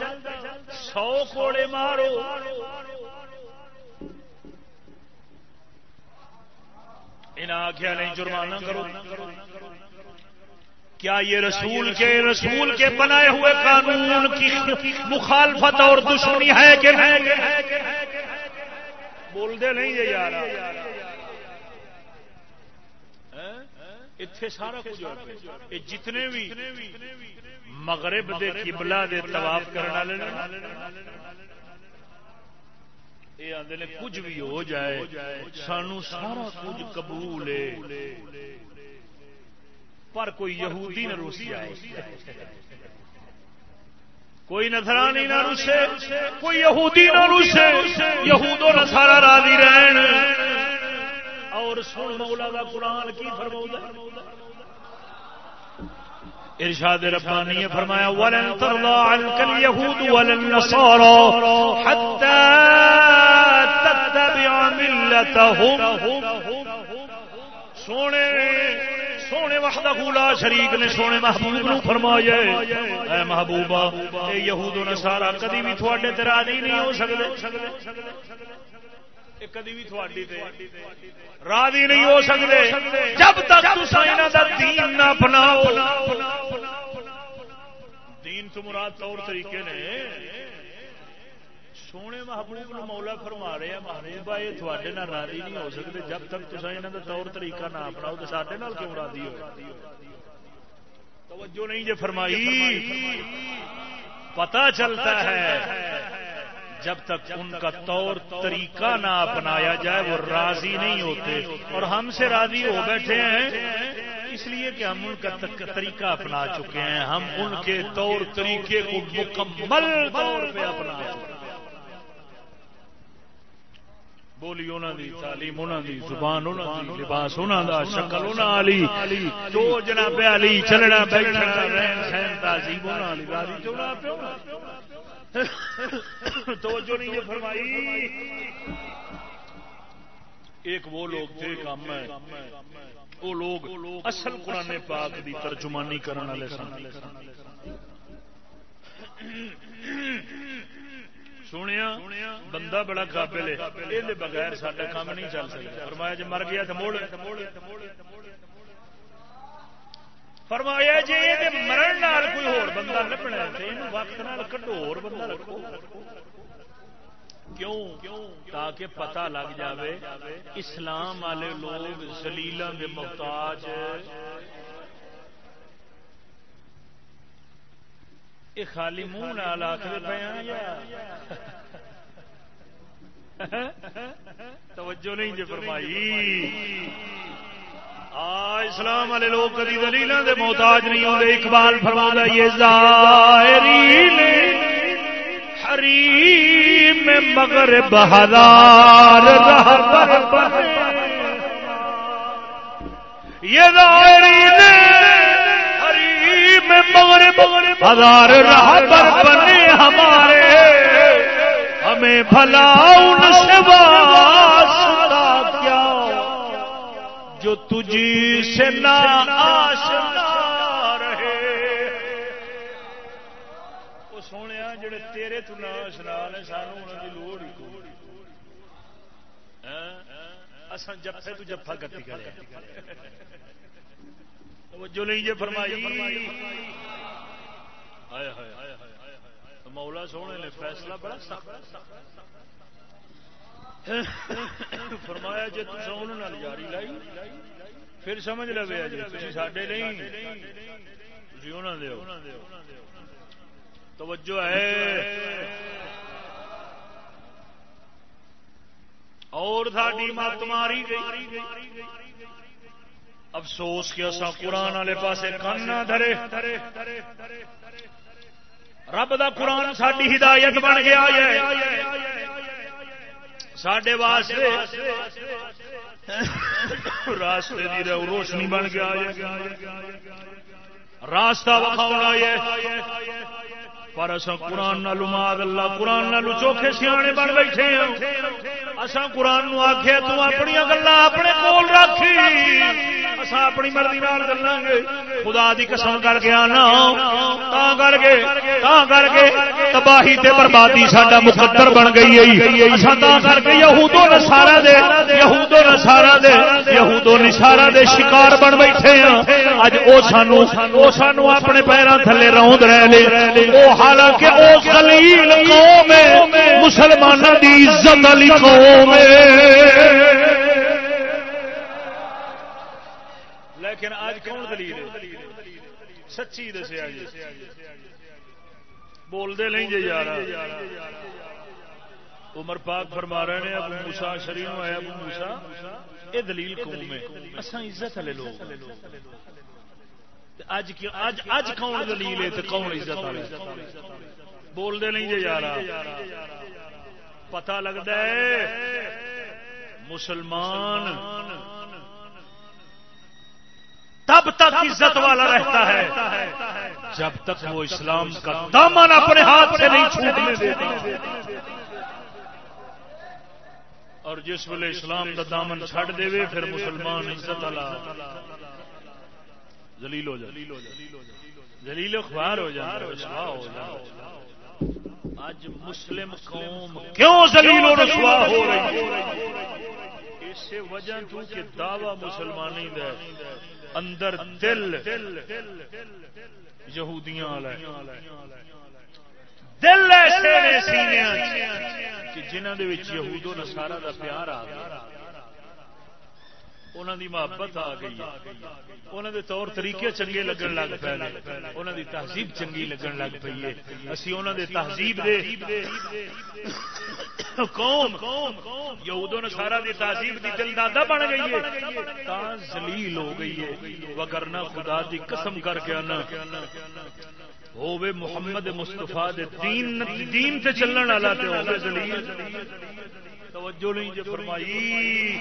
سو کوڑے مارو. انہیں آخیا نہیں، جرمانہ کرو. کیا یہ رسول کے رسول کے بنائے ہوئے قانون کی مخالفت اور دشمنی ہے کہ بول دے نہیں یہ یار ہاں؟ اتے سارا کچھ جتنے بھی مغرب دے قبلہ دے طواف کرنے والے یہ آدھے کچھ بھی ہو جائے، سانو سارا کچھ قبول ہے۔ پر کوئی یہودی نہ روسی آئے۔ کوئی نظرانی نہ روسے کوئی یہودی نہ روسے۔ یہود و نسارا راضی رہن۔ اور سن مولا دا قرآن کی فرماؤ ارشاد ربانی نے فرمایا ولن ترضى عنك اليهود ولا النصارى حتى تتبع ملتهم۔ سونے سونے وقت لا شریک نے سونے محبوب نو فرمایا اے محبوبہ، اے یہود و نصارا کدی بھی تھوڑے تے راضی نہیں ہو سکتے۔ کدی بھی تھوڑی راضی نہیں ہو سکتے۔ جب تک دین نہ اپناؤ۔ دین تو مراد طور طریقے نے۔ سونے محبوب نو مولا فرما رہے ہیں محبوبہ یہ تھوڑے نہ راضی نہیں ہو سکتے جب تک تصا یہاں کا طور طریقہ نہ اپناؤ تو سارے کیوں راضی ہو توجہ نہیں جی فرمائی پتا چلتا ہے جب تک ان کا طور طریقہ نہ اپنایا جائے وہ راضی نہیں ہوتے اور ہم سے راضی ہو بیٹھے ہیں اس لیے کہ ہم ان کا طریقہ اپنا چکے ہیں ہم ان کے طور طریقے کو مکمل طور پہ اپنا چکے ہیں بولی انہوں دی تعلیم انہوں دی زبان انہوں دی لباس انہوں دا شکل انہوں علی جو جناب علی چلنا بیٹھنا رہن سہن تعظیم انہوں علی راضی چونا پیو توجہ نہیں یہ فرمائی۔ ایک وہ لوگ تھے کام ہے۔ وہ لوگ اصل قرآن پاک دی ترجمانی کرنے والے سن۔ سنیا بندہ بڑا قابل ہے۔ یہ بغیر سارا کام نہیں چل سکتا۔ فرمایا جی مر گیا تو موڑ فرمایا جی یہ مرن کوئی ہور بندہ لبنا وقت کٹو ہور بندہ رکھو۔ کیوں؟ تاکہ پتہ لگ جاوے، اسلام والے لوگ زلیل کے محتاج یہ خالی منہ نال آخر پہ توجہ نہیں جی فرمائی۔ آ، اسلام والے لوگ کدی دلیل دے محتاج نہیں ہوتے اقبال فرما یہ ظاہرین حریم مگر بہادار یہ ظاہرین ہزار راہ پر بنے ہمارے۔ ہمیں بھلا ان سے کیا۔ جو تجھی سے نہ آشنا رہے۔ وہ سونے جڑے تیرے تو نہ آشنا نے سانو انہوں کی لوڑ ہی اصل ہاں؟ جفے تو جفا گتی کرے جو نہیں جی فرمائی۔ مولا سونے نے فیصلہ بڑا فرمایا جی تم جاری لائی، پھر سمجھ لو جی تھی سڈے نہیں۔ تھی انہوں توجہ ہے۔ اور ساری مت ماری گئی۔ افسوس کہ اصا قرآن والے پاس کن نہ دھرے۔ رب دا قرآن ساری ہدایت بن گیا ہے۔ سڈے واسطے راستے کی روشنی بن گیا راستہ بکھاؤ ہے۔ پر اصا قرآن نالو ماد اللہ، قرآن نالو چوکھے سیانے بن بیٹھے ہیں۔ اصا قرآن نو آخیا تو اپنی گلا اپنے کول رکھی اصا اپنی مرضی نال چلیں گے۔ خدا دی قسم کر کے آنا۔ کر کے کر کے تباہی تے بربادی ساڈا مقدر بن گئی ہے۔ اصا تا کر کے یہودو نسارا دے یہودو نسارا دے یہودو نسارا دے شکار بن بیٹھے ہیں۔ اج او سانو او سانو اپنے پیراں تھلے روند رہ لے۔ او حالانکہ او ذلیل قوم ہے مسلماناں دی عزت والی قوم لیکن آج کون دلیل سچی دسیا جی بولتے نہیں جی یار۔ عمر پاک فرما رہے ہیں ابو موسا شریف آیا، ابو موسا یہ دلیل قوم ہے۔ اصا عزت والے لوگ اج کون دلیل ہے تو کون عزت والے؟ بولتے نہیں جی یار پتا لگتا ہے مسلمان تب تک عزت والا رہتا ہے جب تک وہ اسلام کا دامن اپنے ہاتھ سے نہیں چھوٹنے دیتا۔ اور جس ویلے اسلام کا دامن چھڑ دے پھر مسلمان عزت والا۔ جلیل ہو جائے۔ جلیل اخبار ہو جائے۔ ہو جائے۔ آج مسلم قوم کیوں زلیل و رسوا ہو رہی اس وجہ کیونکہ دعوی مسلمانی دے۔ اندر دل یہودیاں والا دل ایسے کہ جنہوں کے یہود و نسارا کا پیار آ گیا۔ انہوں دی محبت آ گئی انہوں دے طور طریقے چنگے لگن لگ پے انہوں دی تہذیب چنگی لگن لگ پی ہے اسی انہوں دے تہذیب دے قوم یہود و نصارا دی تہذیب دی دل دادا بن گئی ہے تا ذلیل ہو گئی ہے وگرنہ خدا دی قسم کر کے انا ہوے محمد مصطفی دے دین دین تے چلن والا تے ہوے ذلیل توجہ نہیں جو فرمائی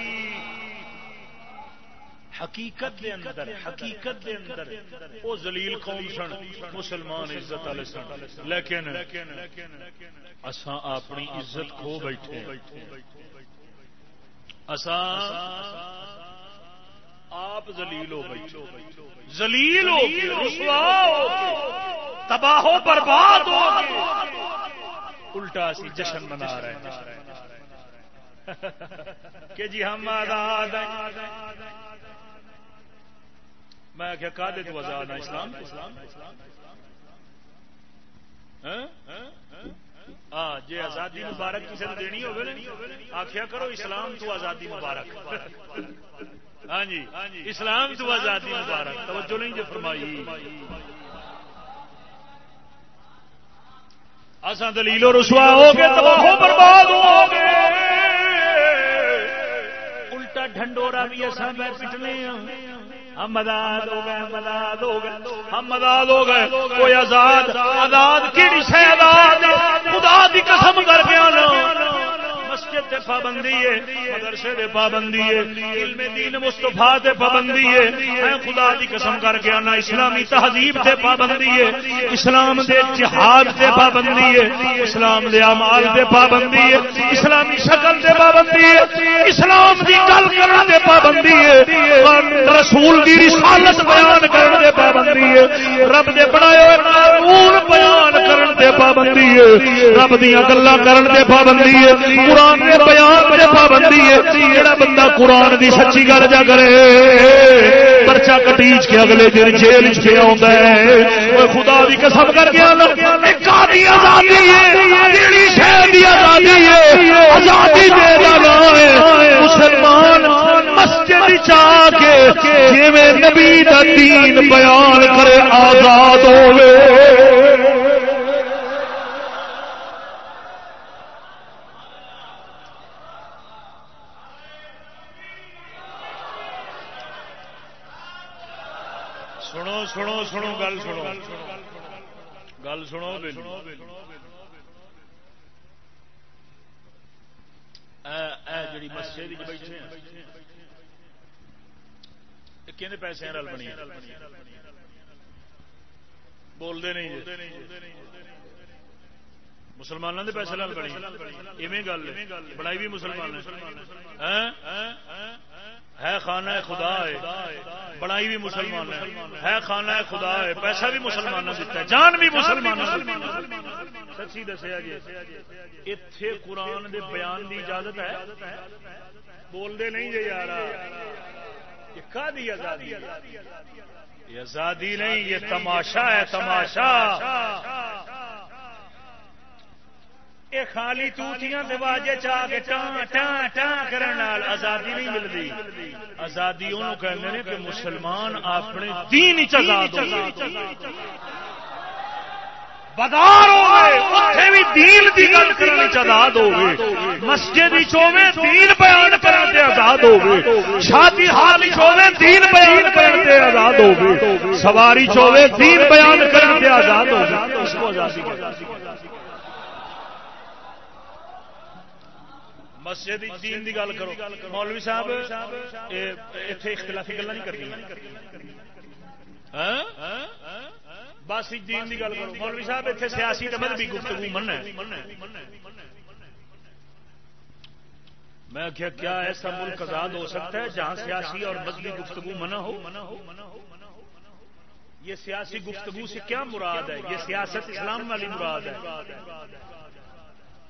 حقیقت دے اندر، حقیقت دے اندر او ذلیل قوم سن، مسلمان عزت والے سن۔ لیکن اساں اپنی عزت کھو بیٹھے اساں آپ ذلیل ہو بیٹھے ذلیل ہو رسوا ہو تباہ و برباد ہو الٹا سی جشن منا رہے ہیں۔ کہ جی ہم آزاد ہیں۔ میں کیا کہا دے تو آزاد اسلام؟ ہاں؟ جی آزادی مبارک کسی نے دینی ہوگی آخیا کرو اسلام تو آزادی مبارک۔ ہاں جی اسلام تو آزادی مبارک۔ توجہ نہیں جو فرمائی۔ اصا دلیل رسوا ہو گئے تباہ برباد ہو گئے۔ الٹا ڈھنڈورا بھی اصا میں پٹنے ہاں۔ ہم آزاد ہو گئے ہم آزاد ہو گئے۔ ہم آزاد ہو گئے۔ کوئی آزاد آزاد کیڑی سے آزاد خدا دی قسم کر کے آنا۔ پابندی ہے مدرسے تے پابندی ہے علم دین مصطفیٰ تے پابندی ہے میں خدا دی قسم کر کے آنا اسلامی تہذیب تے پابندی ہے اسلام دے جہاد تے پابندی ہے اسلام دے اعمال تے پابندی ہے اسلامی شکل تے پابندی ہے اسلام دی گل کرن تے پابندی ہے رسول دی رسالت بیان کرن تے پابندی ہے رب دے بنائے ہوئے قانون بیان کرن تے پابندی ہے رب دیاں گلاں کرن تے پابندی ہے قرآن کے بیان میں پابندی ہے جڑا بندہ قرآن دی سچی گل جا کرے پرچا کٹیچ کے اگلے دن جیل کے آتا ہے۔ خدا دی قسم کر کے آزادی ہے آزادی مسلمان مسجد چا کے جی نبی کا دین بیان کرے آزاد ہوئے سنو سنو گل سنو گل سنو جڑی مسجد بیٹھے کہ پیسے رل بنی بولتے نہیں مسلمانوں کے پیسے رل بنی ایویں گل بڑائی بھی مسلمان ہے خانہ خدا ہے بڑائی بھی مسلمان ہے ہے خانہ خدا ہے پیسہ بھی مسلمان دیتا ہے، جان بھی مسلمان سچی دسیا جی اتے قرآن دے بیان دی اجازت ہے؟ بولتے نہیں جی یار آزادی؟ آزادی نہیں، یہ تماشا ہے، تماشا۔ یہ خالی توتیاں دواجے چاہ کے ٹان ٹان ٹان کرنے آزادی نہیں ملتی آزادی انہوں کہتے ہیں کہ مسلمان اپنے دین چزاد بدار ہوئے بھی دین دی گل کرنے چزاد ہوئے مسجد چوے دین بیان کرنے آزاد ہوئے شادی حال چوے دین بیان کرنے آزاد ہوئے سواری چوے دین بیان کرنے آزاد ہوئے اس کو آزادی مسجد دین دی گل کرو۔ مولوی صاحب اتنے اختلافی گلا نہیں کرنی ہاں؟ بس دین دی گل کرو۔ مولوی صاحب اتنے سیاسی مذہبی گفتگو من میں کیا کیا ایسا ملک آزاد ہو سکتا ہے جہاں سیاسی اور مذہبی گفتگو منع ہو؟ یہ سیاسی گفتگو سے کیا مراد ہے؟ یہ سیاست اسلام والی مراد ہے۔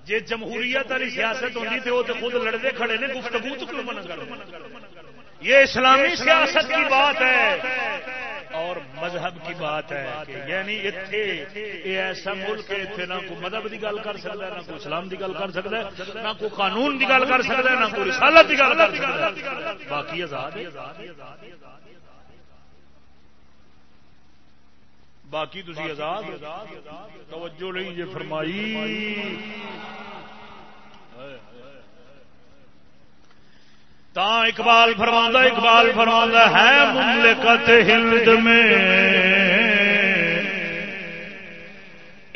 جی جمہوریت والی سیاست ہوتی تو وہ تو خود لڑتے کھڑے نے، گفتگو تو کیوں منع کر یہ اسلامی سیاست کی بات ہے۔ اور مذہب کی بات ہے کہ یعنی اتنے یہ ایسا ملک ہے اتنے نہ کوئی مذہب کی گل کر سکتا ہے، نہ کوئی اسلام کی گل کر سکتا ہے، نہ کوئی قانون کی گل کر سکتا ہے، نہ کوئی رسالت کی گل کر سکتا ہے۔ باقی آزاد باقی تھی آزاد توجہ نہیں جی فرمائی۔ تا اقبال فرما اقبال فرما ہے مملکت ہند میں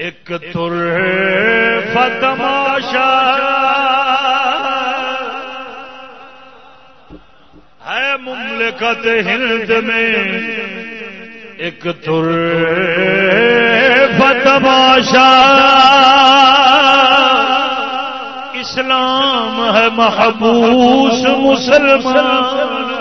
ایک تر فتماشا ہے مملکت ہند میں ایک تر فتماشا اسلام ہے محبوس مسلمان۔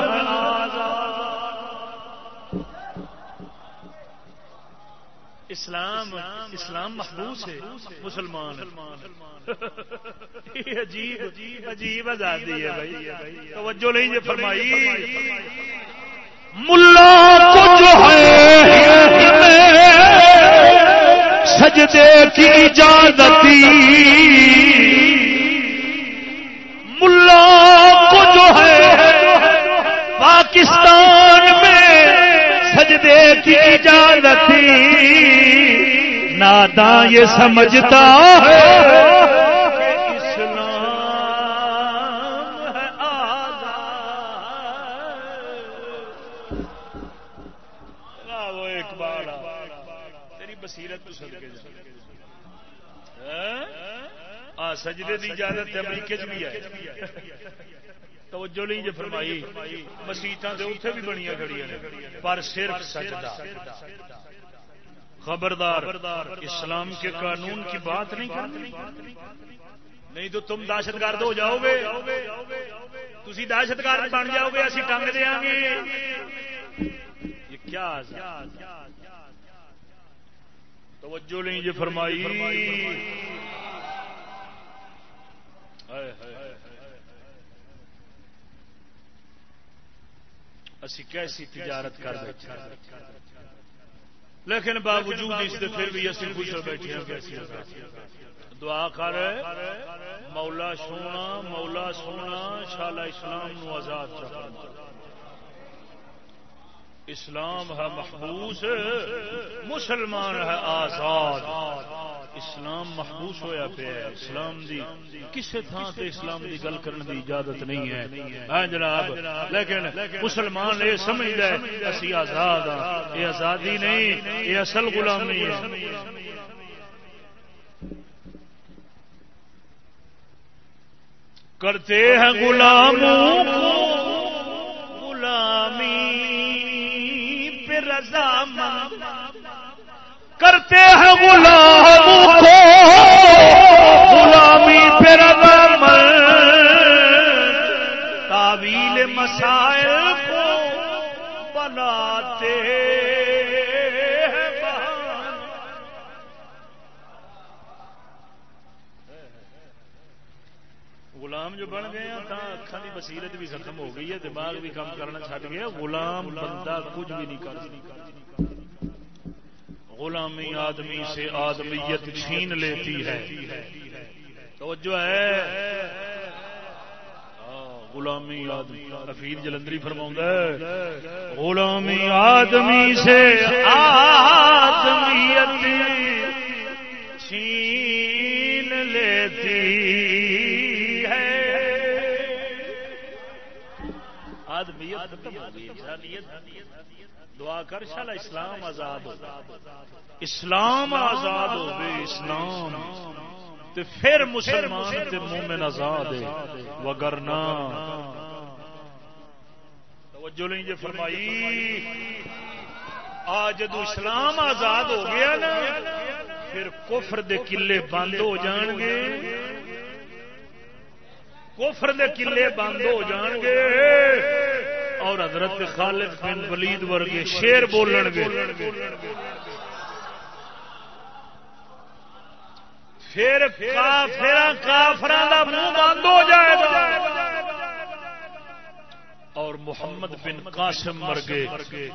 اسلام اسلام محبوس ہے، مسلمان عجیب عجیب آزادی ہے بھائی۔ توجہ نہیں یہ فرمائی۔ ملا کو جو ہے سجدے کی اجازتی ملا کو جو ہے پاکستان میں سجدے کی اجازت نادا یہ سمجھتا ہے۔ سجدے کی اجازت امریکے بھی ہے۔ توجہ نہیں جی فرمائی۔ مسیطا اتنے بھی بنیا کھڑی پر صرف سجدہ۔ خبردار، اسلام کے قانون کی بات نہیں کرنی۔ نہیں تو تم دہشت گرد ہو جاؤ گے تھی دہشت گرد بن جاؤ گے اسی ٹنگ دیا گے یہ کیا توجہ نہیں جی فرمائی۔ اسی کیسی تجارت کر بیٹھے لیکن باوجود اس کے پھر بھی اسی خوش بیٹھے دعا کر مولا سونا مولا سونا شالا اسلام نو آزاد چکر اسلام ہے محبوس۔ مسلمان ہے آزاد۔ اسلام محبوس ہویا پہ ہے، اسلام دی کسے تھان تے اسلام دی گل کرنے دی اجازت نہیں ہے۔ ہاں جناب، لیکن مسلمان یہ سمجھ ہے، اسی آزاد ہاں۔ یہ آزادی نہیں، یہ اصل غلامی ہے۔ کرتے ہیں غلاموں کو غلامی پہ رضا کرتے ہیں غلاموں کو۔ غلامی پہ رضا تعویل مسائل کو بناتے غلام جو بن گئے ہیں تو اکھان کی بصیرت بھی ختم ہو گئی ہے، دماغ بھی کام کرنا چھٹ گیا۔ غلام بندہ کچھ بھی نہیں کر غلامی آدمی سے آدمیت چھین لیتی ہے۔ تو جو ہے۔ غلامی آدمی۔ حفیظ جلندری فرما غلامی آدمی سے آدمیت چھین لیتی ہے۔ آدمیت۔ دعا کر، شالا اسلام آزاد ہو اسلام آزاد ہو بے اسلام۔ تے پھر مسلمان تے مومن آزاد ہے۔ وگرنا توجہ نہیں جی فرمائی۔ آج جدو اسلام آزاد ہو گیا نا، پھر کفر دے قلعے بند ہو جان گے۔ کفر دے قلعے بند ہو جان گے۔ اور حضرت خالد بن ولید ورگے شیر بولن گے۔ پھر کافر کافران کا منہ بند ہو جائے گا۔ اور محمد بن قاسم مرگے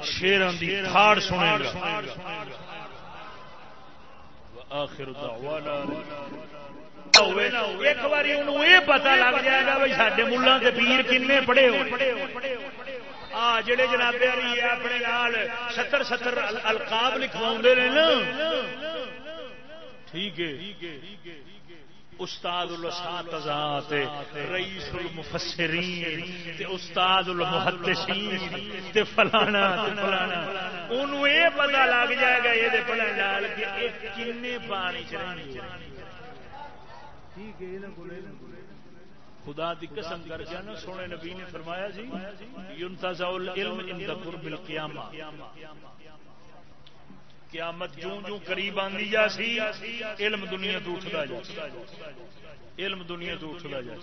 شیران دی تھاڑ سنے گا۔ آخر دعوانا ایک بار یہ پتا لگ جائے گا بھائی سڈے ملا کے پیر کن پڑے ہو آ، جڑے جناب اپنے نال ستر ستر القاب لکھوا نا۔ ٹھیک ہے۔ استاد الاساتذات، رئیس المفسرین، تے استاد المحدثین، تے فلانا تے فلانا۔ اونوں اے پتہ لگ جائے گا اے دے پڑھن نال کہ اے کنے پانی چ رہندے۔ ٹھیک ہے خدا دی قسم کر کے نا، سونے نبی نے فرمایا جی ينتزع العلم عند قرب القیامہ قیامت جوں جوں قریب آندی جا سی، علم دنیا تو اٹھتا جا علم دنیا تو اٹھتا جا